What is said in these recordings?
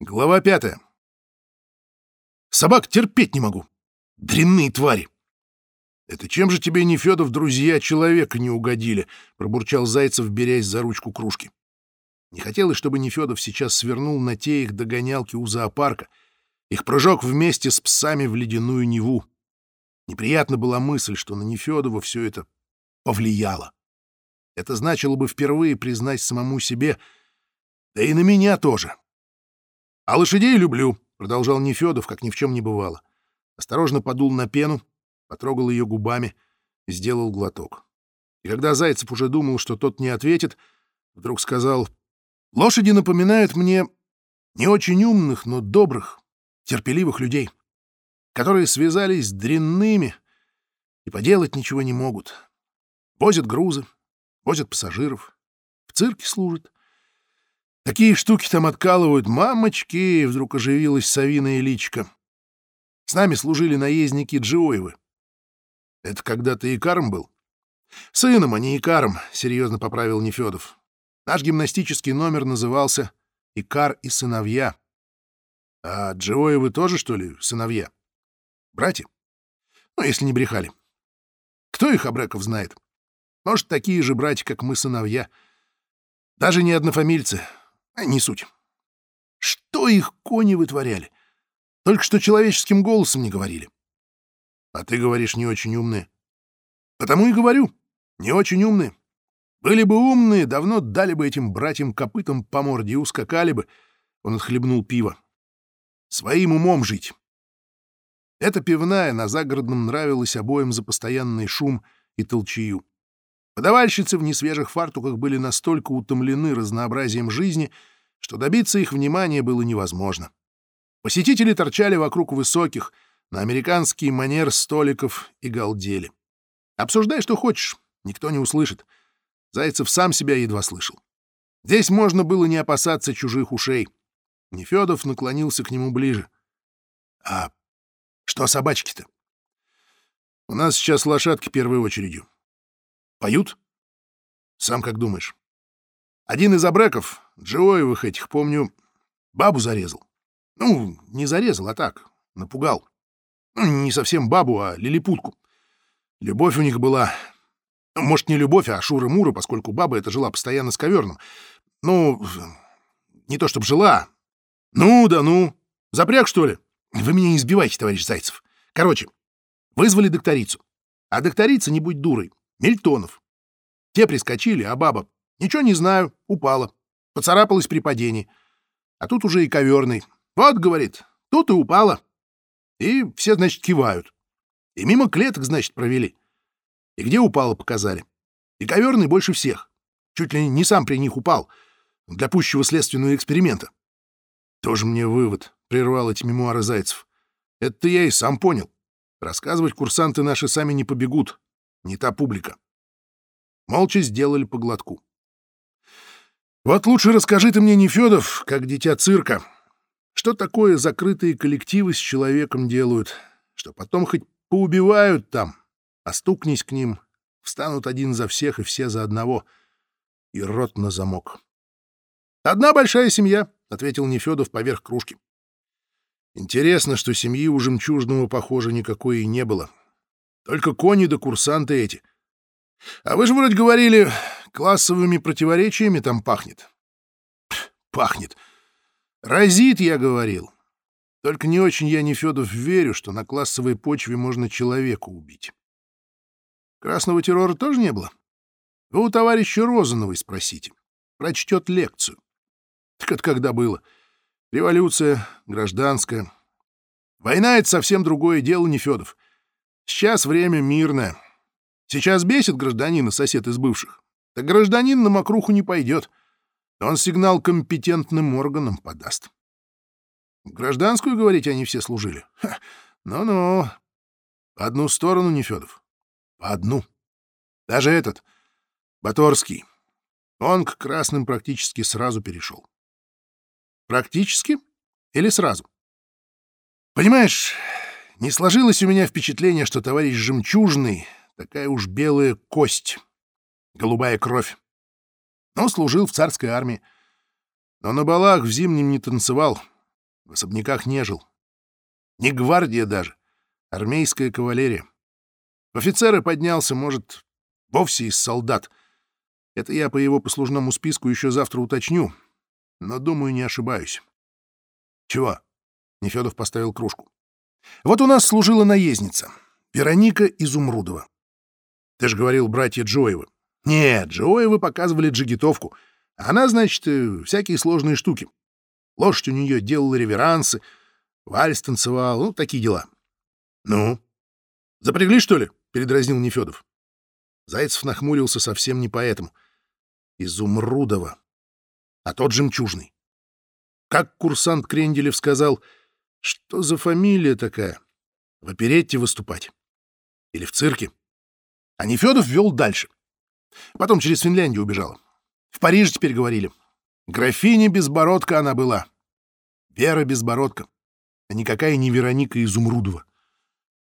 Глава пятая. Собак терпеть не могу. Дрянные твари. Это чем же тебе, Нефедов, друзья человека не угодили? Пробурчал Зайцев, берясь за ручку кружки. Не хотелось, чтобы Нефедов сейчас свернул на те их догонялки у зоопарка, их прыжок вместе с псами в ледяную Неву. Неприятна была мысль, что на Нефедова все это повлияло. Это значило бы впервые признать самому себе, да и на меня тоже. — А лошадей люблю, — продолжал Нефедов, как ни в чем не бывало. Осторожно подул на пену, потрогал ее губами, сделал глоток. И когда Зайцев уже думал, что тот не ответит, вдруг сказал, «Лошади напоминают мне не очень умных, но добрых, терпеливых людей, которые связались с дрянными и поделать ничего не могут. Возят грузы, возят пассажиров, в цирке служат, Такие штуки там откалывают. Мамочки!» — вдруг оживилась совиная личка. «С нами служили наездники Джиоевы. Это когда ты Икаром был?» «Сыном, а не Икаром», — серьезно поправил Нефедов. «Наш гимнастический номер назывался «Икар и сыновья». А Джиоевы тоже, что ли, сыновья? Братья? Ну, если не брехали. Кто их, Абреков, знает? Может, такие же братья, как мы, сыновья. Даже не однофамильцы, не суть. Что их кони вытворяли? Только что человеческим голосом не говорили. А ты говоришь, не очень умные. Потому и говорю, не очень умные. Были бы умные, давно дали бы этим братьям копытам по морде и ускакали бы. Он отхлебнул пиво. Своим умом жить. Эта пивная на загородном нравилась обоим за постоянный шум и толчею. Подавальщицы в несвежих фартуках были настолько утомлены разнообразием жизни, что добиться их внимания было невозможно. Посетители торчали вокруг высоких, на американский манер столиков и галдели. Обсуждай, что хочешь, никто не услышит. Зайцев сам себя едва слышал. Здесь можно было не опасаться чужих ушей. Нефедов наклонился к нему ближе. — А что собачки-то? — У нас сейчас лошадки первой очередью. Поют? Сам как думаешь? Один из абреков, Джоевых этих, помню, бабу зарезал. Ну, не зарезал, а так, напугал. Ну, не совсем бабу, а лилипутку. Любовь у них была... Ну, может, не любовь, а шура-мура, поскольку баба эта жила постоянно с коверным. Ну, не то чтобы жила. Ну да ну. Запряг, что ли? Вы меня не избивайте, товарищ Зайцев. Короче, вызвали докторицу. А докторица, не будь дурой, Мильтонов. Те прискочили, а баба, ничего не знаю, упала. Поцарапалась при падении. А тут уже и коверный. Вот, говорит, тут и упала. И все, значит, кивают. И мимо клеток, значит, провели. И где упала, показали. И коверный больше всех. Чуть ли не сам при них упал. Для пущего следственного эксперимента. Тоже мне вывод, прервал эти мемуары Зайцев. Это я и сам понял. Рассказывать курсанты наши сами не побегут не та публика. Молча сделали по глотку. Вот лучше расскажи ты мне, Нефедов, как дитя цирка, что такое закрытые коллективы с человеком делают, что потом хоть поубивают там, а стукнись к ним, встанут один за всех и все за одного, и рот на замок. «Одна большая семья», — ответил Нефедов поверх кружки. Интересно, что семьи у жемчужного, похоже, никакой и не было. Только кони да курсанты эти. А вы же вроде говорили, классовыми противоречиями там пахнет. пахнет. Разит, я говорил. Только не очень я, Нефедов, верю, что на классовой почве можно человека убить. Красного террора тоже не было? Вы у товарища Розановой спросите. Прочтет лекцию. Так это когда было? Революция, гражданская. Война — это совсем другое дело, Нефедов. Сейчас время мирное. Сейчас бесит гражданина сосед из бывших. Так гражданин на мокруху не пойдет. Он сигнал компетентным органам подаст. гражданскую, говорите, они все служили? Ну-ну. Одну сторону, Нефедов. По одну. Даже этот, Баторский, он к красным практически сразу перешел. Практически или сразу? Понимаешь, не сложилось у меня впечатление, что товарищ Жемчужный — такая уж белая кость, голубая кровь. Он служил в царской армии, но на балах в зимнем не танцевал, В особняках не жил. Не гвардия даже, армейская кавалерия. В офицеры поднялся, может, вовсе из солдат. Это я по его послужному списку еще завтра уточню, но, думаю, не ошибаюсь. Чего? Нефедов поставил кружку. Вот у нас служила наездница, Вероника Изумрудова. Ты же говорил, братья Джоевы. Нет, Джоевы показывали джигитовку. Она, значит, э, всякие сложные штуки. Лошадь у нее делала реверансы, вальс танцевал, ну, такие дела. Ну? Запрягли, что ли? — передразнил Нефедов. Зайцев нахмурился совсем не поэтому. Изумрудова. А тот жемчужный. Как курсант Кренделев сказал, что за фамилия такая? В оперетте выступать? Или в цирке? А Нефедов вел дальше. Потом через Финляндию убежала. В Париже теперь говорили. Графиня Безбородка она была. Вера Безбородка. А никакая не Вероника Изумрудова.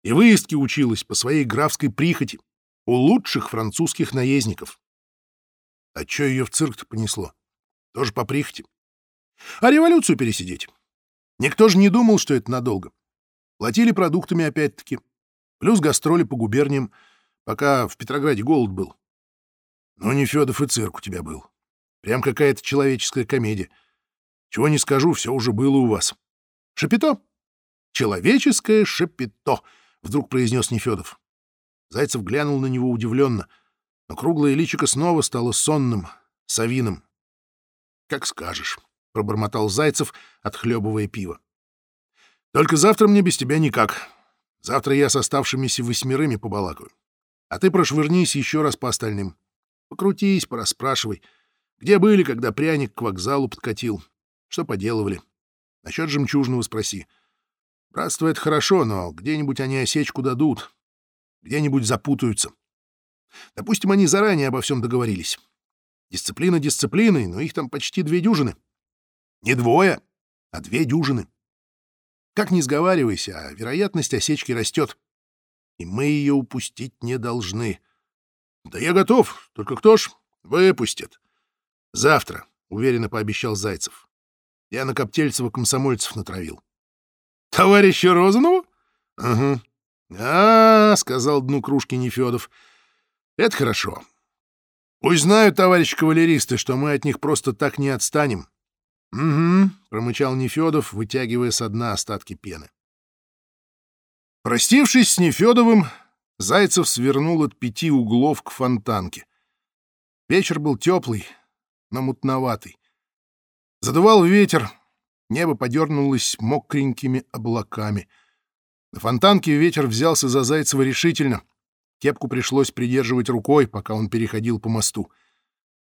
И выездки училась по своей графской прихоти у лучших французских наездников. А чё ее в цирк-то понесло? Тоже по прихоти. А революцию пересидеть? Никто же не думал, что это надолго. Платили продуктами опять-таки. Плюс гастроли по губерниям, пока в Петрограде голод был. Ну, не Федов и цирк у тебя был. Прям какая-то человеческая комедия. Чего не скажу, все уже было у вас. Шапито? Человеческое шапито, вдруг произнес Нефедов. Зайцев глянул на него удивленно, но круглое личико снова стало сонным, совиным. Как скажешь. — пробормотал Зайцев, отхлебывая пиво. «Только завтра мне без тебя никак. Завтра я с оставшимися восьмерыми побалакаю. А ты прошвырнись еще раз по остальным. Покрутись, порасспрашивай. Где были, когда пряник к вокзалу подкатил? Что поделывали? Насчет жемчужного спроси. Братство — это хорошо, но где-нибудь они осечку дадут. Где-нибудь запутаются. Допустим, они заранее обо всем договорились. Дисциплина дисциплиной, но их там почти две дюжины. Не двое, а две дюжины. Как ни сговаривайся, а вероятность осечки растет. И мы ее упустить не должны. Да я готов, только кто ж выпустят. Завтра, — уверенно пообещал Зайцев. Я на Коптельцева комсомольцев натравил. Товарища Розанову? Угу. А, — сказал дну кружки Нефедов. Это хорошо. Пусть знают, товарищи кавалеристы, что мы от них просто так не отстанем. «Угу», — промычал Нефедов, вытягивая со дна остатки пены. Простившись с Нефедовым, Зайцев свернул от пяти углов к фонтанке. Вечер был теплый, но мутноватый. Задувал ветер, небо подернулось мокренькими облаками. На фонтанке ветер взялся за Зайцева решительно. Кепку пришлось придерживать рукой, пока он переходил по мосту.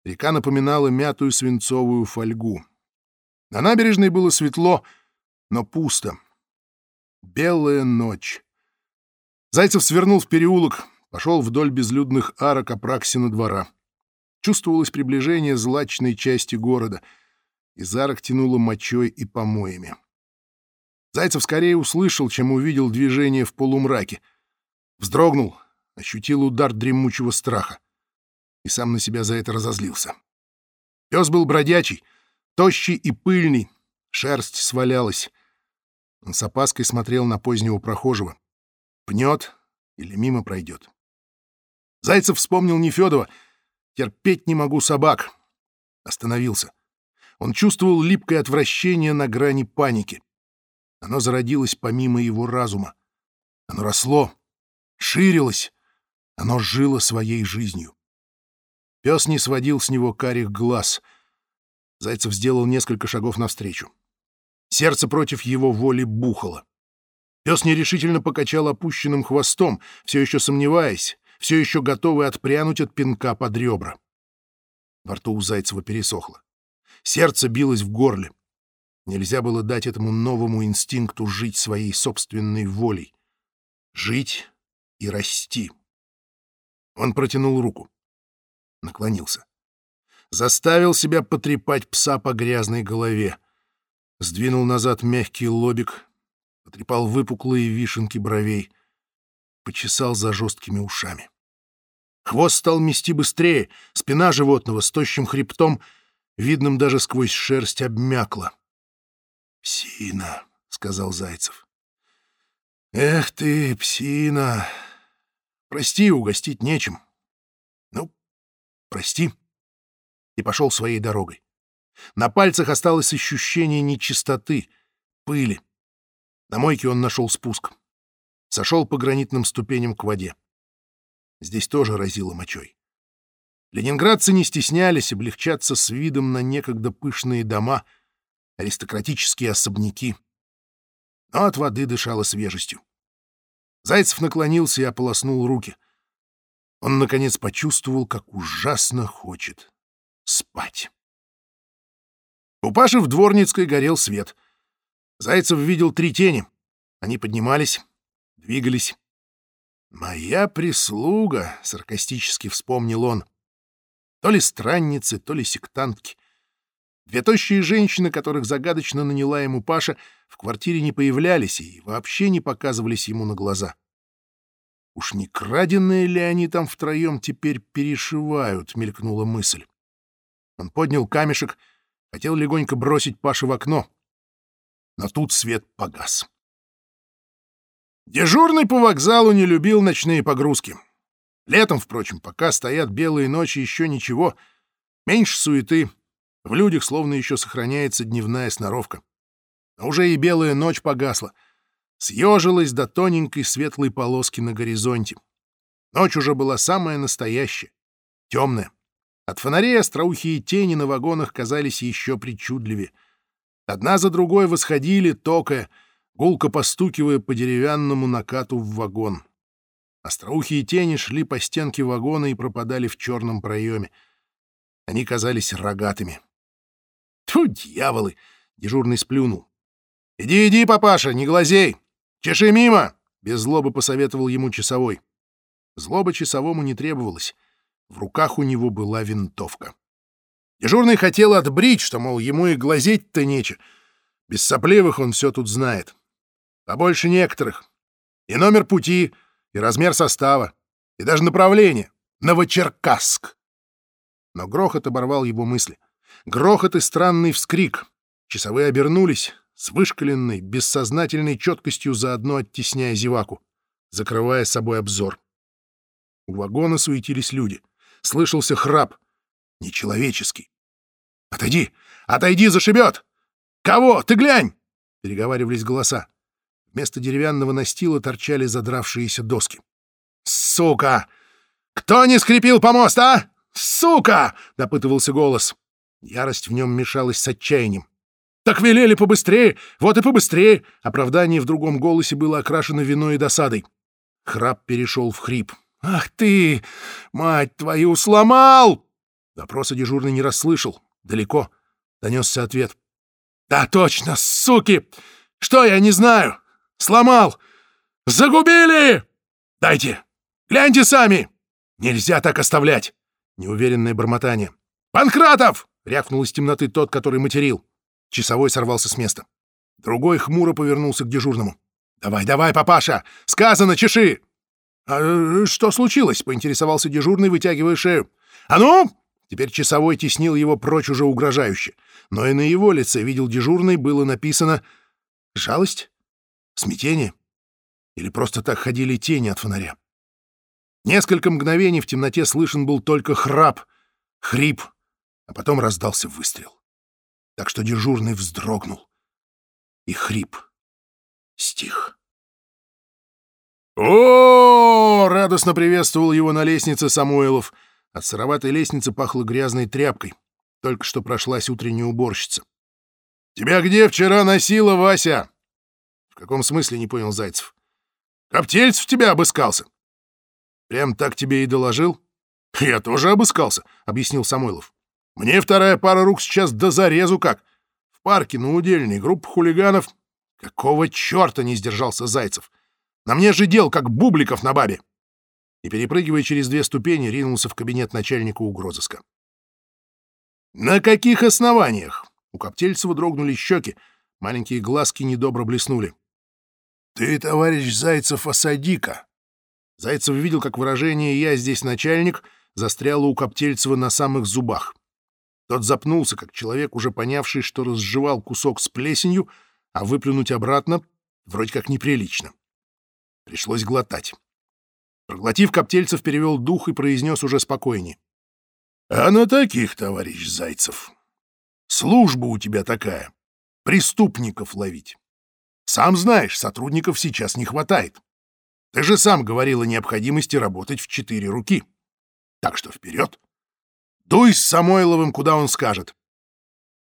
Река напоминала мятую свинцовую фольгу. На набережной было светло, но пусто. Белая ночь. Зайцев свернул в переулок, пошел вдоль безлюдных арок Апраксина двора. Чувствовалось приближение злачной части города. Из арок тянуло мочой и помоями. Зайцев скорее услышал, чем увидел движение в полумраке. Вздрогнул, ощутил удар дремучего страха. И сам на себя за это разозлился. Пес был бродячий — Тощий и пыльный, шерсть свалялась. Он с опаской смотрел на позднего прохожего. Пнет или мимо пройдет. Зайцев вспомнил Нефедова. «Терпеть не могу собак». Остановился. Он чувствовал липкое отвращение на грани паники. Оно зародилось помимо его разума. Оно росло, ширилось, оно жило своей жизнью. Пес не сводил с него карих глаз — Зайцев сделал несколько шагов навстречу. Сердце против его воли бухало. Пес нерешительно покачал опущенным хвостом, все еще сомневаясь, все еще готовый отпрянуть от пинка под ребра. Во рту у Зайцева пересохло. Сердце билось в горле. Нельзя было дать этому новому инстинкту жить своей собственной волей. Жить и расти. Он протянул руку. Наклонился заставил себя потрепать пса по грязной голове. Сдвинул назад мягкий лобик, потрепал выпуклые вишенки бровей, почесал за жесткими ушами. Хвост стал мести быстрее, спина животного с тощим хребтом, видным даже сквозь шерсть, обмякла. «Псина», — сказал Зайцев. «Эх ты, псина! Прости, угостить нечем. Ну, прости». И пошел своей дорогой. На пальцах осталось ощущение нечистоты, пыли. На мойке он нашел спуск. Сошел по гранитным ступеням к воде. Здесь тоже разило мочой. Ленинградцы не стеснялись облегчаться с видом на некогда пышные дома, аристократические особняки. Но от воды дышало свежестью. Зайцев наклонился и ополоснул руки. Он, наконец, почувствовал, как ужасно хочет спать. У Паши в Дворницкой горел свет. Зайцев видел три тени. Они поднимались, двигались. «Моя прислуга», — саркастически вспомнил он. То ли странницы, то ли сектантки. Две тощие женщины, которых загадочно наняла ему Паша, в квартире не появлялись и вообще не показывались ему на глаза. «Уж не краденые ли они там втроем теперь перешивают?» — мелькнула мысль. Он поднял камешек, хотел легонько бросить Паше в окно. Но тут свет погас. Дежурный по вокзалу не любил ночные погрузки. Летом, впрочем, пока стоят белые ночи, еще ничего. Меньше суеты. В людях словно еще сохраняется дневная сноровка. А уже и белая ночь погасла. Съежилась до тоненькой светлой полоски на горизонте. Ночь уже была самая настоящая, темная. От фонарей остроухие тени на вагонах казались еще причудливее. Одна за другой восходили, токая, гулко постукивая по деревянному накату в вагон. Остроухие тени шли по стенке вагона и пропадали в черном проеме. Они казались рогатыми. «Тьфу, дьяволы!» — дежурный сплюнул. «Иди, иди, папаша, не глазей! Чеши мимо!» — без злобы посоветовал ему часовой. Злоба часовому не требовалась. В руках у него была винтовка. Дежурный хотел отбрить, что, мол, ему и глазеть-то нечего. Без сопливых он все тут знает. Побольше некоторых. И номер пути, и размер состава, и даже направление. Новочеркасск. Но грохот оборвал его мысли. Грохот и странный вскрик. Часовые обернулись, с вышкаленной, бессознательной четкостью заодно оттесняя зеваку, закрывая собой обзор. У вагона суетились люди. Слышался храп. Нечеловеческий. «Отойди! Отойди, зашибет! Кого? Ты глянь!» Переговаривались голоса. Вместо деревянного настила торчали задравшиеся доски. «Сука! Кто не скрепил помост, а? Сука!» — допытывался голос. Ярость в нем мешалась с отчаянием. «Так велели побыстрее! Вот и побыстрее!» Оправдание в другом голосе было окрашено виной и досадой. Храп перешел в хрип. «Ах ты! Мать твою, сломал!» Допроса дежурный не расслышал. Далеко. Донесся ответ. «Да точно, суки! Что я не знаю? Сломал! Загубили! Дайте! Гляньте сами! Нельзя так оставлять!» Неуверенное бормотание. «Панкратов!» — рявкнул из темноты тот, который материл. Часовой сорвался с места. Другой хмуро повернулся к дежурному. «Давай, давай, папаша! Сказано, чеши!» «А э, что случилось?» — поинтересовался дежурный, вытягивая шею. «А ну!» Теперь часовой теснил его прочь уже угрожающе. Но и на его лице, видел дежурный, было написано «Жалость? Смятение? Или просто так ходили тени от фонаря?» Несколько мгновений в темноте слышен был только храп, хрип, а потом раздался выстрел. Так что дежурный вздрогнул, и хрип стих. «О!» — радостно приветствовал его на лестнице Самойлов. От сыроватой лестницы пахло грязной тряпкой. Только что прошлась утренняя уборщица. «Тебя где вчера носила, Вася?» «В каком смысле?» — не понял Зайцев. «Коптельцев тебя обыскался». «Прям так тебе и доложил?» «Я тоже обыскался», — объяснил Самойлов. «Мне вторая пара рук сейчас до зарезу как. В парке на удельной группа хулиганов...» «Какого черта не сдержался Зайцев?» На мне же дел, как бубликов на бабе!» И, перепрыгивая через две ступени, ринулся в кабинет начальника угрозыска. «На каких основаниях?» У Коптельцева дрогнули щеки, маленькие глазки недобро блеснули. «Ты, товарищ Зайцев, осади-ка!» Зайцев видел, как выражение «я здесь начальник» застряло у Коптельцева на самых зубах. Тот запнулся, как человек, уже понявший, что разжевал кусок с плесенью, а выплюнуть обратно вроде как неприлично. Пришлось глотать. Проглотив, Коптельцев перевел дух и произнес уже спокойнее. — А на таких, товарищ Зайцев, служба у тебя такая — преступников ловить. Сам знаешь, сотрудников сейчас не хватает. Ты же сам говорил о необходимости работать в четыре руки. Так что вперед. Дуй с Самойловым, куда он скажет.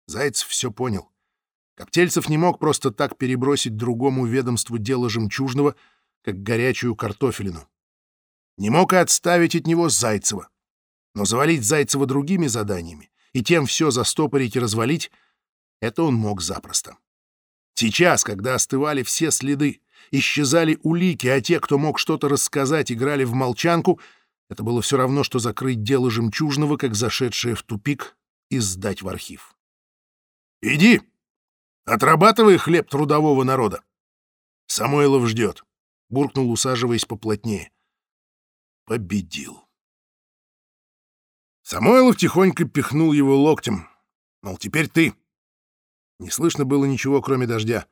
Зайцев все понял. Коптельцев не мог просто так перебросить другому ведомству дело жемчужного, как горячую картофелину. Не мог и отставить от него Зайцева. Но завалить Зайцева другими заданиями и тем все застопорить и развалить — это он мог запросто. Сейчас, когда остывали все следы, исчезали улики, а те, кто мог что-то рассказать, играли в молчанку, это было все равно, что закрыть дело жемчужного, как зашедшее в тупик, и сдать в архив. «Иди! Отрабатывай хлеб трудового народа!» Самойлов ждет, — буркнул, усаживаясь поплотнее. Победил. Самойлов тихонько пихнул его локтем. Мол, теперь ты. Не слышно было ничего, кроме дождя.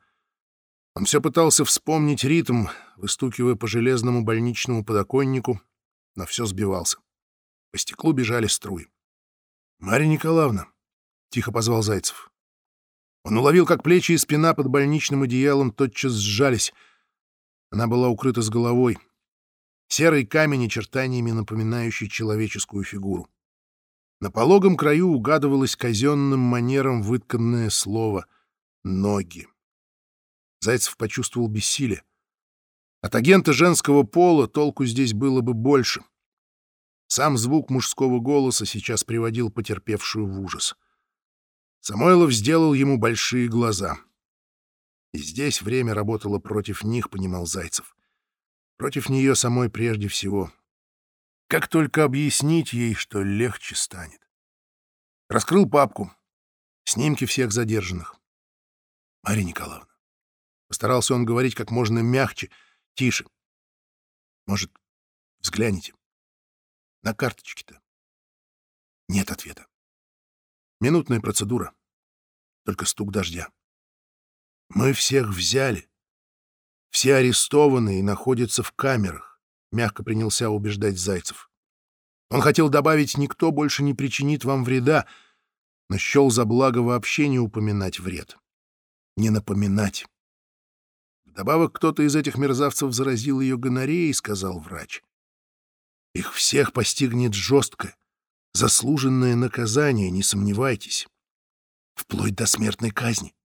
Он все пытался вспомнить ритм, выстукивая по железному больничному подоконнику, но все сбивался. По стеклу бежали струи. — Марья Николаевна, — тихо позвал Зайцев. Он уловил, как плечи и спина под больничным одеялом тотчас сжались. Она была укрыта с головой. Серый камень очертаниями, напоминающий человеческую фигуру. На пологом краю угадывалось казенным манером вытканное слово «ноги». Зайцев почувствовал бессилие. От агента женского пола толку здесь было бы больше. Сам звук мужского голоса сейчас приводил потерпевшую в ужас. Самойлов сделал ему большие глаза. И здесь время работало против них, понимал Зайцев. Против нее самой прежде всего. Как только объяснить ей, что легче станет. Раскрыл папку. Снимки всех задержанных. Мария Николаевна. Постарался он говорить как можно мягче, тише. Может, взгляните. На карточке-то. Нет ответа. Минутная процедура. Только стук дождя. Мы всех взяли. Все арестованные находятся в камерах, мягко принялся убеждать Зайцев. Он хотел добавить, никто больше не причинит вам вреда, но счел за благо вообще не упоминать вред. Не напоминать. Вдобавок кто-то из этих мерзавцев заразил ее гонореей, сказал врач. Их всех постигнет жестко, заслуженное наказание, не сомневайтесь. Вплоть до смертной казни.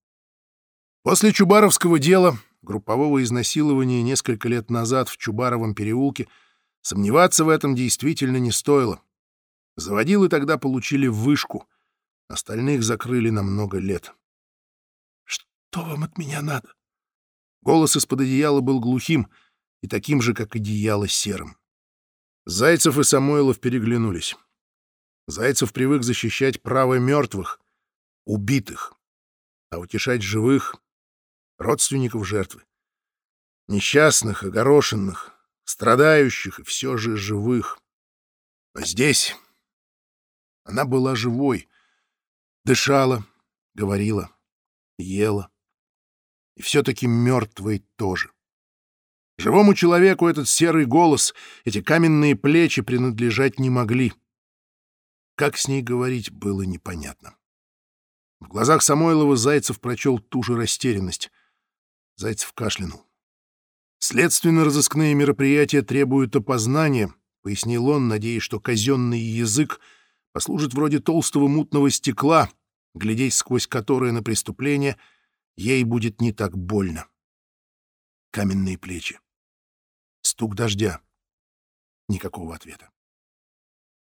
После Чубаровского дела группового изнасилования несколько лет назад в Чубаровом переулке, сомневаться в этом действительно не стоило. Заводилы тогда получили вышку, остальных закрыли на много лет. «Что вам от меня надо?» Голос из-под одеяла был глухим и таким же, как одеяло, серым. Зайцев и Самойлов переглянулись. Зайцев привык защищать право мертвых, убитых, а утешать живых родственников жертвы. Несчастных, огорошенных, страдающих и все же живых. Но здесь она была живой, дышала, говорила, ела. И все-таки мертвой тоже. Живому человеку этот серый голос, эти каменные плечи принадлежать не могли. Как с ней говорить, было непонятно. В глазах Самойлова Зайцев прочел ту же растерянность. Зайцев кашлянул. «Следственно-розыскные мероприятия требуют опознания», — пояснил он, надеясь, что казенный язык послужит вроде толстого мутного стекла, глядеть сквозь которое на преступление ей будет не так больно. Каменные плечи. Стук дождя. Никакого ответа.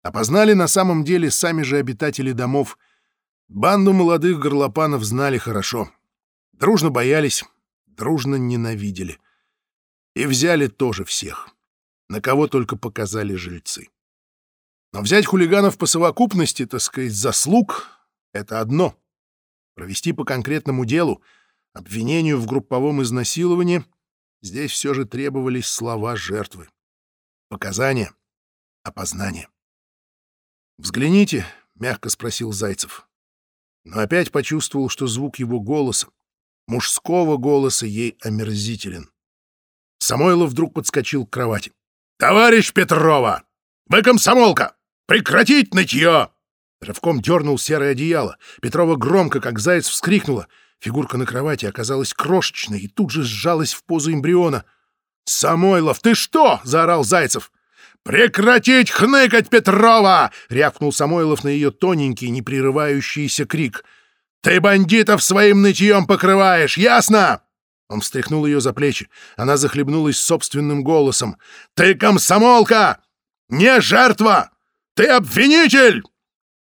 Опознали на самом деле сами же обитатели домов. Банду молодых горлопанов знали хорошо. Дружно боялись, дружно ненавидели. И взяли тоже всех, на кого только показали жильцы. Но взять хулиганов по совокупности, так сказать, заслуг — это одно. Провести по конкретному делу, обвинению в групповом изнасиловании, здесь все же требовались слова жертвы. Показания, опознание. «Взгляните», — мягко спросил Зайцев. Но опять почувствовал, что звук его голоса, Мужского голоса ей омерзителен. Самойлов вдруг подскочил к кровати. «Товарищ Петрова! Вы комсомолка! Прекратить нытье!» Рывком дернул серое одеяло. Петрова громко, как заяц, вскрикнула. Фигурка на кровати оказалась крошечной и тут же сжалась в позу эмбриона. «Самойлов, ты что?» — заорал Зайцев. «Прекратить хныкать, Петрова!» — рявкнул Самойлов на ее тоненький, непрерывающийся крик. «Ты бандитов своим нытьем покрываешь, ясно?» Он встряхнул ее за плечи. Она захлебнулась собственным голосом. «Ты комсомолка! Не жертва! Ты обвинитель!»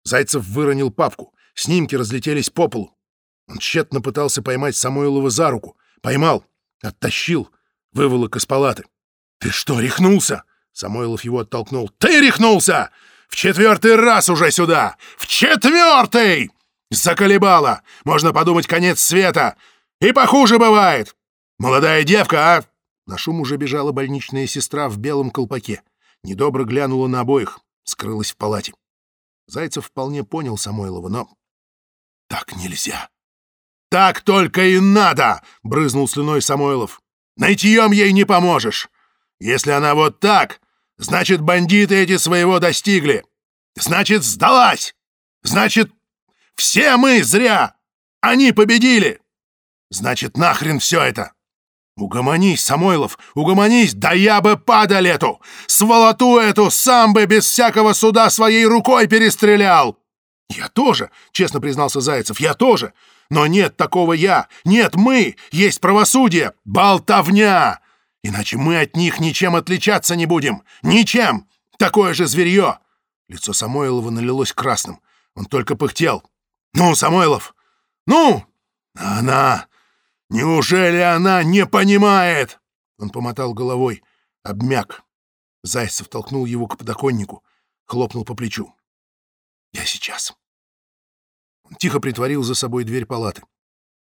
Зайцев выронил папку. Снимки разлетелись по полу. Он тщетно пытался поймать Самойлова за руку. Поймал, оттащил, выволок из палаты. «Ты что, рехнулся?» Самойлов его оттолкнул. «Ты рехнулся! В четвертый раз уже сюда! В четвертый!» Заколебало! Можно подумать, конец света! И похуже бывает! Молодая девка, а?» На шум уже бежала больничная сестра в белом колпаке. Недобро глянула на обоих, скрылась в палате. Зайцев вполне понял Самойлова, но... «Так нельзя!» «Так только и надо!» — брызнул слюной Самойлов. «Найтьем ей не поможешь! Если она вот так, значит, бандиты эти своего достигли! Значит, сдалась! Значит, все мы зря! Они победили! Значит, нахрен все это! Угомонись, Самойлов, угомонись, да я бы падаль эту! Сволоту эту сам бы без всякого суда своей рукой перестрелял! Я тоже, честно признался Зайцев, я тоже. Но нет такого я, нет мы, есть правосудие, болтовня! Иначе мы от них ничем отличаться не будем, ничем! Такое же зверье! Лицо Самойлова налилось красным, он только пыхтел. «Ну, Самойлов! Ну! Она! Неужели она не понимает?» Он помотал головой, обмяк. Зайцев толкнул его к подоконнику, хлопнул по плечу. «Я сейчас». Он тихо притворил за собой дверь палаты.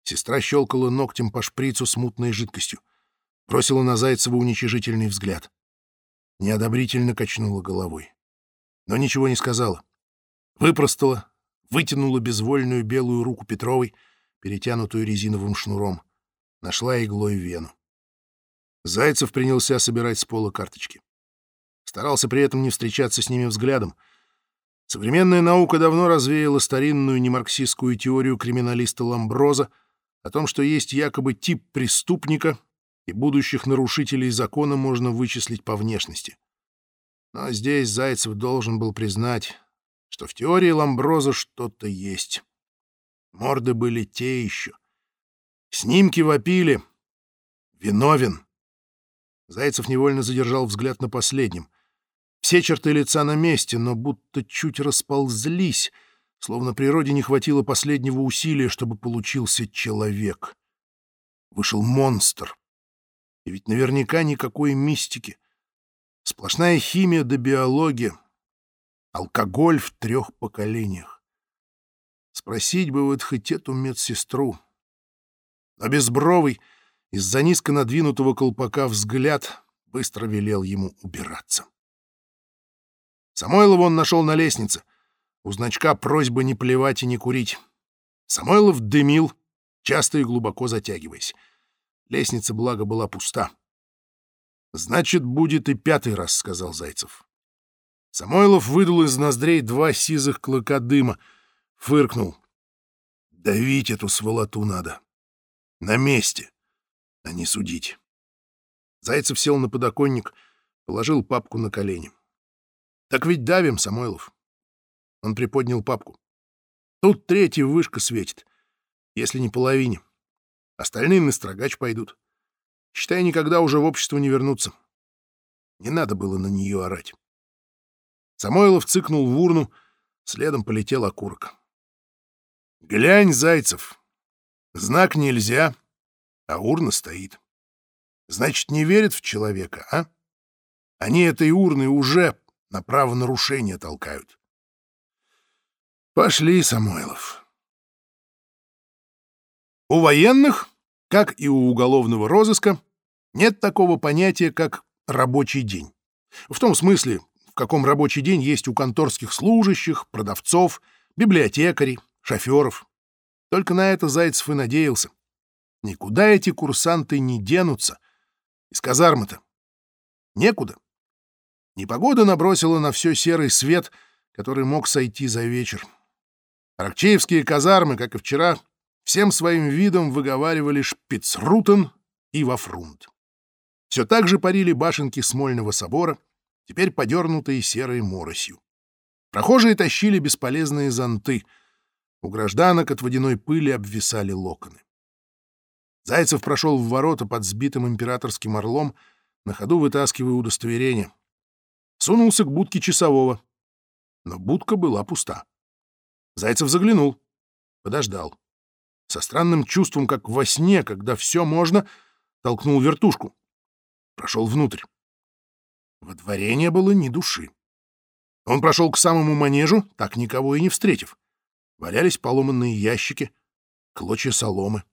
Сестра щелкала ногтем по шприцу с мутной жидкостью. Бросила на Зайцева уничижительный взгляд. Неодобрительно качнула головой. Но ничего не сказала. Выпростала, вытянула безвольную белую руку Петровой, перетянутую резиновым шнуром, нашла иглой вену. Зайцев принялся собирать с пола карточки. Старался при этом не встречаться с ними взглядом. Современная наука давно развеяла старинную немарксистскую теорию криминалиста Ламброза о том, что есть якобы тип преступника, и будущих нарушителей закона можно вычислить по внешности. Но здесь Зайцев должен был признать, что в теории Ламброза что-то есть. Морды были те еще. Снимки вопили. Виновен. Зайцев невольно задержал взгляд на последнем. Все черты лица на месте, но будто чуть расползлись, словно природе не хватило последнего усилия, чтобы получился человек. Вышел монстр. И ведь наверняка никакой мистики. Сплошная химия да биология. Алкоголь в трех поколениях. Спросить бы вот хоть эту медсестру. А безбровый, из-за низко надвинутого колпака взгляд, быстро велел ему убираться. Самойлова он нашел на лестнице. У значка просьба не плевать и не курить. Самойлов дымил, часто и глубоко затягиваясь. Лестница, благо, была пуста. «Значит, будет и пятый раз», — сказал Зайцев. Самойлов выдул из ноздрей два сизых клыка дыма, фыркнул. «Давить эту сволоту надо. На месте, а не судить». Зайцев сел на подоконник, положил папку на колени. «Так ведь давим, Самойлов». Он приподнял папку. «Тут третья вышка светит, если не половине. Остальные на строгач пойдут. Считай, никогда уже в общество не вернутся. Не надо было на нее орать». Самойлов цыкнул в урну, следом полетел окурок. «Глянь, Зайцев, знак нельзя, а урна стоит. Значит, не верят в человека, а? Они этой урны уже на правонарушение толкают. Пошли, Самойлов». У военных, как и у уголовного розыска, нет такого понятия, как рабочий день. В том смысле, каком рабочий день есть у конторских служащих, продавцов, библиотекарей, шоферов. Только на это Зайцев и надеялся. Никуда эти курсанты не денутся. Из казармы-то. Некуда. Непогода набросила на все серый свет, который мог сойти за вечер. Аракчеевские казармы, как и вчера, всем своим видом выговаривали шпицрутен и вафрунт. Все так же парили башенки Смольного собора, теперь подернутые серой моросью. Прохожие тащили бесполезные зонты. У гражданок от водяной пыли обвисали локоны. Зайцев прошел в ворота под сбитым императорским орлом, на ходу вытаскивая удостоверение. Сунулся к будке часового. Но будка была пуста. Зайцев заглянул. Подождал. Со странным чувством, как во сне, когда все можно, толкнул вертушку. Прошел внутрь. Во дворе не было ни души. Он прошел к самому манежу, так никого и не встретив. Валялись поломанные ящики, клочья соломы.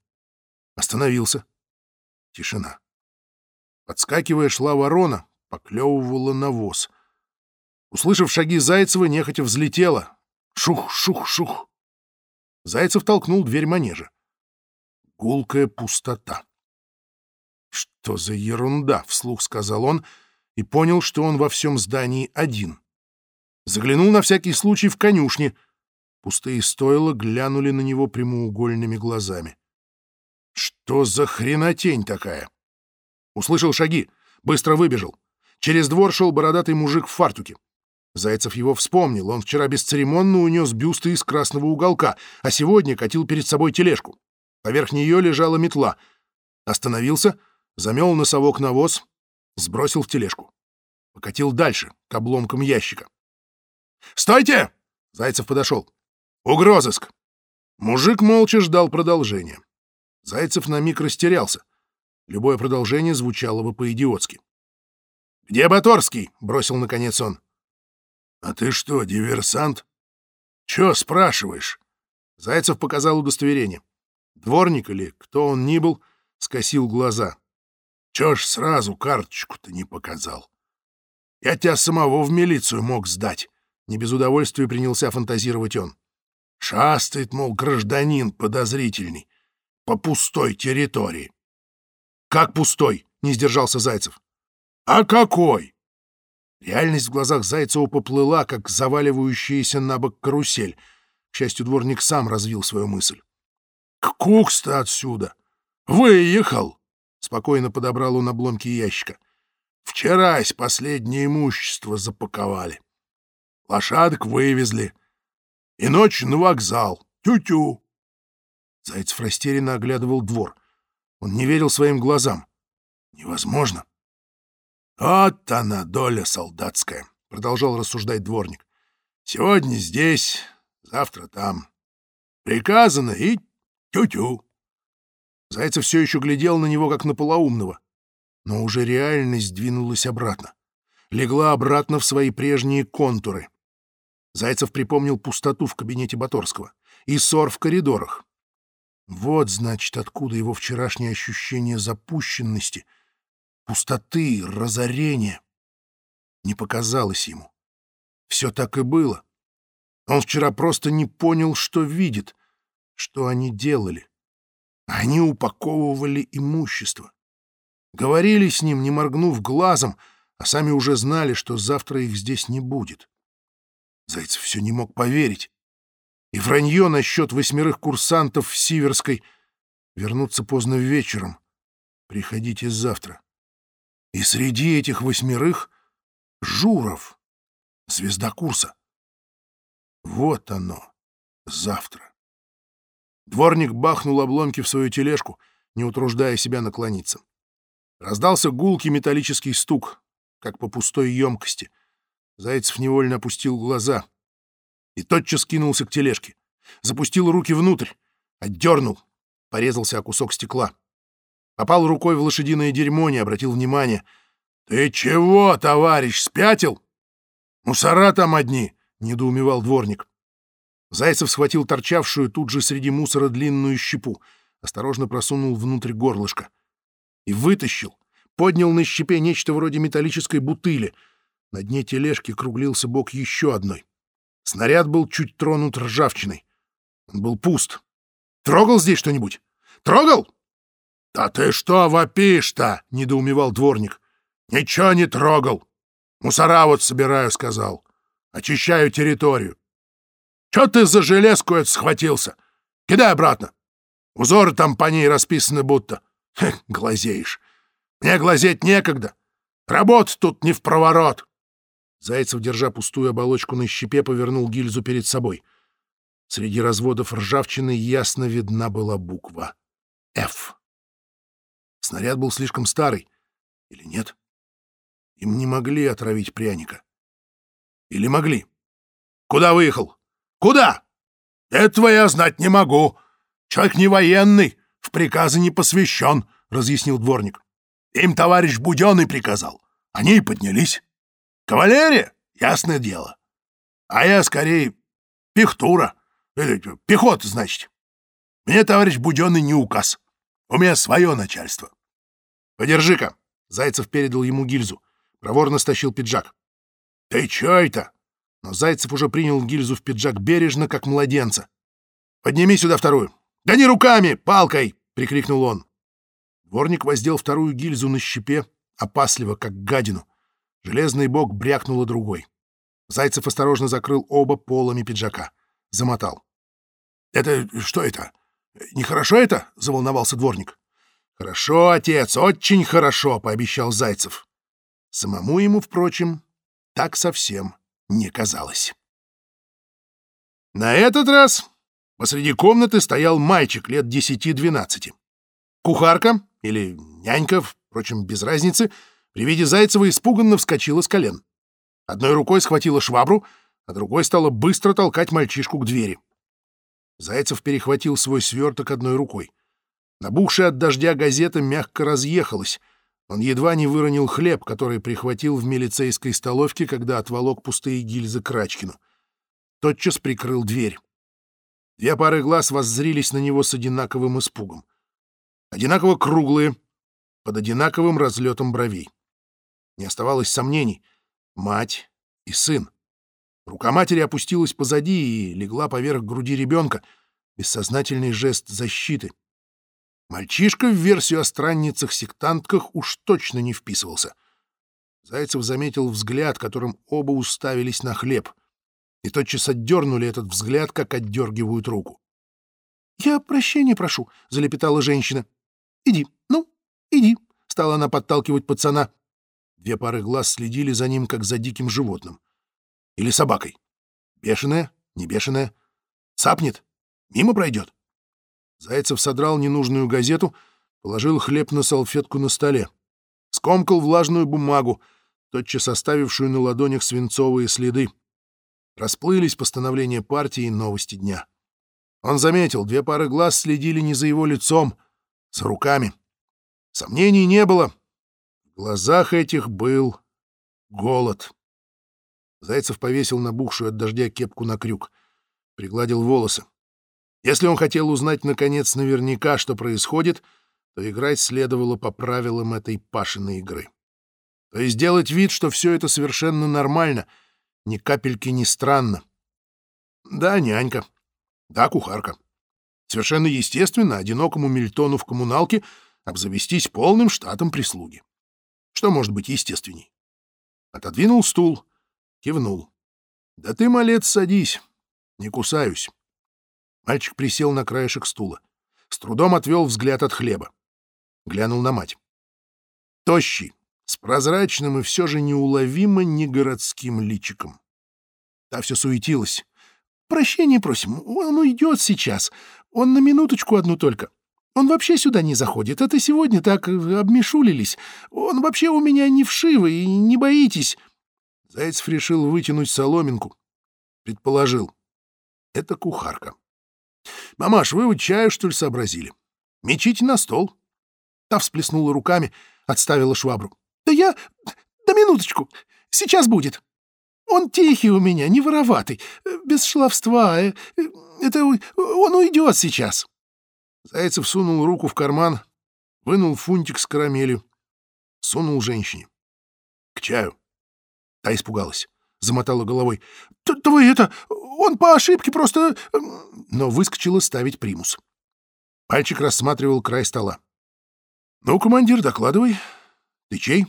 Остановился. Тишина. Подскакивая, шла ворона, поклевывала навоз. Услышав шаги Зайцева, нехотя взлетела. Шух-шух-шух. Зайцев толкнул дверь манежа. Гулкая пустота. «Что за ерунда?» — вслух сказал он и понял, что он во всем здании один. Заглянул на всякий случай в конюшни. Пустые стойла глянули на него прямоугольными глазами. «Что за хренотень такая?» Услышал шаги, быстро выбежал. Через двор шел бородатый мужик в фартуке. Зайцев его вспомнил. Он вчера бесцеремонно унес бюсты из красного уголка, а сегодня катил перед собой тележку. Поверх нее лежала метла. Остановился, замел носовок навоз, сбросил в тележку. Покатил дальше, к обломкам ящика. «Стойте!» — Зайцев подошел. «Угрозыск!» Мужик молча ждал продолжения. Зайцев на миг растерялся. Любое продолжение звучало бы по-идиотски. «Где Баторский?» — бросил наконец он. «А ты что, диверсант?» «Чё спрашиваешь?» Зайцев показал удостоверение. Дворник или кто он ни был, скосил глаза. «Чё ж сразу карточку-то не показал? Я тебя самого в милицию мог сдать». Не без удовольствия принялся фантазировать он. Шастает, мол, гражданин подозрительный по пустой территории. «Как пустой?» — не сдержался Зайцев. «А какой?» Реальность в глазах Зайцева поплыла, как заваливающаяся на бок карусель. К счастью, дворник сам развил свою мысль. «К кукс-то отсюда! Выехал!» — спокойно подобрал он обломки ящика. «Вчерась последнее имущество запаковали. Лошадок вывезли. И ночью на вокзал. Тю-тю!» Зайцев растерянно оглядывал двор. Он не верил своим глазам. «Невозможно!» «Вот она, доля солдатская», — продолжал рассуждать дворник. «Сегодня здесь, завтра там. Приказано и тю-тю». Зайцев все еще глядел на него, как на полоумного. Но уже реальность двинулась обратно. Легла обратно в свои прежние контуры. Зайцев припомнил пустоту в кабинете Баторского и ссор в коридорах. Вот, значит, откуда его вчерашнее ощущение запущенности — пустоты, разорения. Не показалось ему. Все так и было. Он вчера просто не понял, что видит, что они делали. Они упаковывали имущество. Говорили с ним, не моргнув глазом, а сами уже знали, что завтра их здесь не будет. Зайцев все не мог поверить. И вранье насчет восьмерых курсантов в Сиверской вернуться поздно вечером. Приходите завтра. И среди этих восьмерых — Журов, звезда курса. Вот оно, завтра. Дворник бахнул обломки в свою тележку, не утруждая себя наклониться. Раздался гулкий металлический стук, как по пустой емкости. Зайцев невольно опустил глаза и тотчас кинулся к тележке. Запустил руки внутрь, отдернул, порезался о кусок стекла. Попал рукой в лошадиное дерьмо, не обратил внимания. «Ты чего, товарищ, спятил? Мусора там одни!» — недоумевал дворник. Зайцев схватил торчавшую тут же среди мусора длинную щепу, осторожно просунул внутрь горлышка и вытащил, поднял на щепе нечто вроде металлической бутыли. На дне тележки круглился бок еще одной. Снаряд был чуть тронут ржавчиной. Он был пуст. «Трогал здесь что-нибудь? Трогал?» «Да ты что вопишь-то?» — недоумевал дворник. «Ничего не трогал. Мусора вот собираю», — сказал. «Очищаю территорию». «Чё ты за железку это схватился? Кидай обратно. Узоры там по ней расписаны будто. Хе, глазеешь. Мне глазеть некогда. Работа тут не в проворот». Зайцев, держа пустую оболочку на щепе, повернул гильзу перед собой. Среди разводов ржавчины ясно видна была буква «Ф». Снаряд был слишком старый. Или нет? Им не могли отравить пряника. Или могли? Куда выехал? Куда? Этого я знать не могу. Человек не военный, в приказы не посвящен, — разъяснил дворник. Им товарищ Буденный приказал. Они и поднялись. Кавалерия? Ясное дело. А я скорее пехтура. Или пехота, значит. Мне товарищ Буденный не указ. У меня свое начальство. Подержи-ка. Зайцев передал ему гильзу. Проворно стащил пиджак. Ты чё это? Но Зайцев уже принял гильзу в пиджак бережно, как младенца. Подними сюда вторую. Да не руками, палкой! прикрикнул он. Дворник воздел вторую гильзу на щепе, опасливо, как гадину. Железный бок брякнуло другой. Зайцев осторожно закрыл оба полами пиджака. Замотал. — Это что это? Нехорошо это? — заволновался дворник. — Хорошо, отец, очень хорошо, — пообещал Зайцев. Самому ему, впрочем, так совсем не казалось. На этот раз посреди комнаты стоял мальчик лет десяти-двенадцати. Кухарка или нянька, впрочем, без разницы, при виде Зайцева испуганно вскочила с колен. Одной рукой схватила швабру, а другой стала быстро толкать мальчишку к двери. Зайцев перехватил свой сверток одной рукой. Набухшая от дождя газета мягко разъехалась. Он едва не выронил хлеб, который прихватил в милицейской столовке, когда отволок пустые гильзы к Рачкину. Тотчас прикрыл дверь. Две пары глаз воззрились на него с одинаковым испугом. Одинаково круглые, под одинаковым разлетом бровей. Не оставалось сомнений. Мать и сын. Рука матери опустилась позади и легла поверх груди ребенка. Бессознательный жест защиты. Мальчишка в версию о странницах-сектантках уж точно не вписывался. Зайцев заметил взгляд, которым оба уставились на хлеб. И тотчас отдернули этот взгляд, как отдергивают руку. — Я прощения прошу, — залепетала женщина. — Иди, ну, иди, — стала она подталкивать пацана. Две пары глаз следили за ним, как за диким животным. Или собакой. Бешеная, не бешеная. Цапнет, мимо пройдет. Зайцев содрал ненужную газету, положил хлеб на салфетку на столе. Скомкал влажную бумагу, тотчас оставившую на ладонях свинцовые следы. Расплылись постановления партии и новости дня. Он заметил, две пары глаз следили не за его лицом, за руками. Сомнений не было. В глазах этих был голод. Зайцев повесил набухшую от дождя кепку на крюк, пригладил волосы. Если он хотел узнать, наконец, наверняка, что происходит, то играть следовало по правилам этой Пашиной игры. То есть делать вид, что все это совершенно нормально, ни капельки не странно. Да, нянька. Да, кухарка. Совершенно естественно одинокому Мильтону в коммуналке обзавестись полным штатом прислуги. Что может быть естественней? Отодвинул стул, кивнул. «Да ты, малец, садись. Не кусаюсь». Мальчик присел на краешек стула. С трудом отвел взгляд от хлеба. Глянул на мать. Тощий, с прозрачным и все же неуловимо негородским личиком. Та все суетилась. «Прощения просим, он уйдет сейчас. Он на минуточку одну только. Он вообще сюда не заходит. Это сегодня так обмешулились. Он вообще у меня не вшивый, и не боитесь». Зайцев решил вытянуть соломинку. Предположил. Это кухарка. «Мамаш, вы чаю, что ли, сообразили? Мечите на стол». Та всплеснула руками, отставила швабру. «Да я... Да минуточку. Сейчас будет. Он тихий у меня, не вороватый, без шлавства. Э, это он уйдет сейчас». Зайцев сунул руку в карман, вынул фунтик с карамелью, сунул женщине. «К чаю». Та испугалась, замотала головой. «Да вы это... Он по ошибке просто...» Но выскочила ставить примус. Мальчик рассматривал край стола. Ну, командир, докладывай. Ты чей?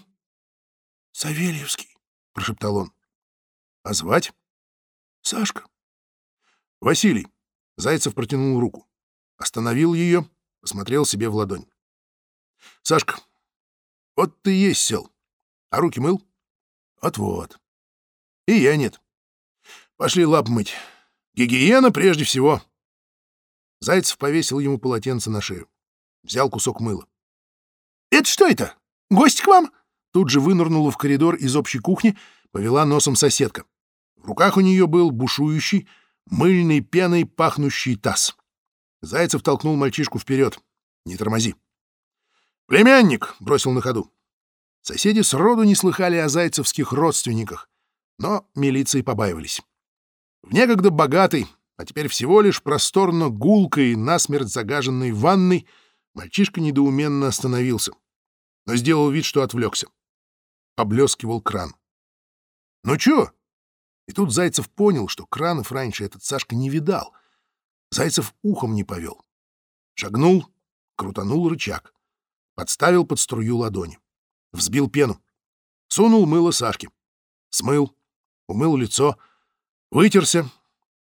Савельевский, прошептал он. А звать? Сашка. Василий. Зайцев протянул руку. Остановил ее, посмотрел себе в ладонь. Сашка, вот ты есть сел. А руки мыл? Вот-вот. И я нет. Пошли лап мыть. Гигиена прежде всего. Зайцев повесил ему полотенце на шею. Взял кусок мыла. «Это что это? Гость к вам?» Тут же вынырнула в коридор из общей кухни, повела носом соседка. В руках у нее был бушующий, мыльной пеной пахнущий таз. Зайцев толкнул мальчишку вперед. «Не тормози». «Племянник!» — бросил на ходу. Соседи сроду не слыхали о зайцевских родственниках, но милиции побаивались. В некогда богатой, а теперь всего лишь просторно гулкой, насмерть загаженной ванной, мальчишка недоуменно остановился, но сделал вид, что отвлекся. Поблескивал кран. «Ну чё?» И тут Зайцев понял, что кранов раньше этот Сашка не видал. Зайцев ухом не повел. Шагнул, крутанул рычаг, подставил под струю ладони, взбил пену, сунул мыло Сашке, смыл, умыл лицо, вытерся,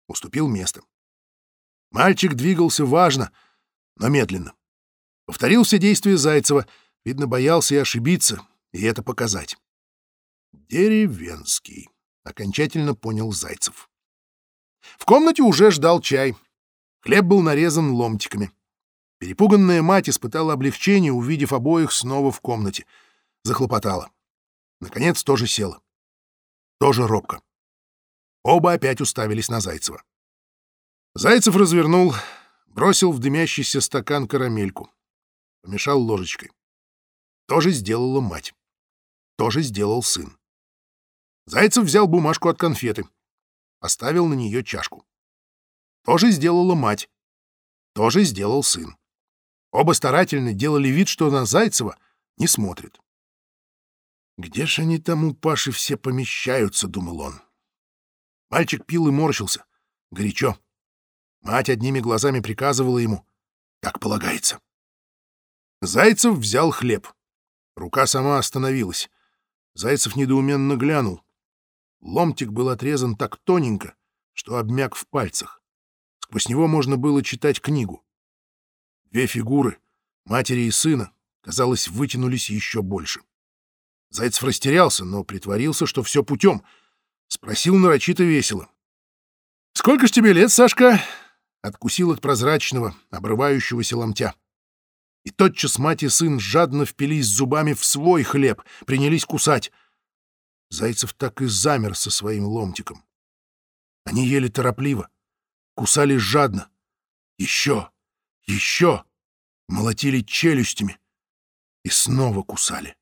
уступил место. Мальчик двигался важно, но медленно. Повторил все действия Зайцева, видно, боялся и ошибиться, и это показать. «Деревенский», — окончательно понял Зайцев. В комнате уже ждал чай. Хлеб был нарезан ломтиками. Перепуганная мать испытала облегчение, увидев обоих снова в комнате. Захлопотала. Наконец тоже села. Тоже робко. Оба опять уставились на Зайцева. Зайцев развернул, бросил в дымящийся стакан карамельку. Помешал ложечкой. То же сделала мать. То же сделал сын. Зайцев взял бумажку от конфеты. Поставил на нее чашку. То же сделала мать. То же сделал сын. Оба старательно делали вид, что на Зайцева не смотрят. «Где ж они там у Паши все помещаются?» — думал он. Мальчик пил и морщился. Горячо. Мать одними глазами приказывала ему. Так полагается. Зайцев взял хлеб. Рука сама остановилась. Зайцев недоуменно глянул. Ломтик был отрезан так тоненько, что обмяк в пальцах. Сквозь него можно было читать книгу. Две фигуры, матери и сына, казалось, вытянулись еще больше. Зайцев растерялся, но притворился, что все путем — Спросил нарочито весело. «Сколько ж тебе лет, Сашка?» Откусил от прозрачного, обрывающегося ломтя. И тотчас мать и сын жадно впились зубами в свой хлеб, принялись кусать. Зайцев так и замер со своим ломтиком. Они ели торопливо, кусали жадно. Еще, еще, молотили челюстями и снова кусали.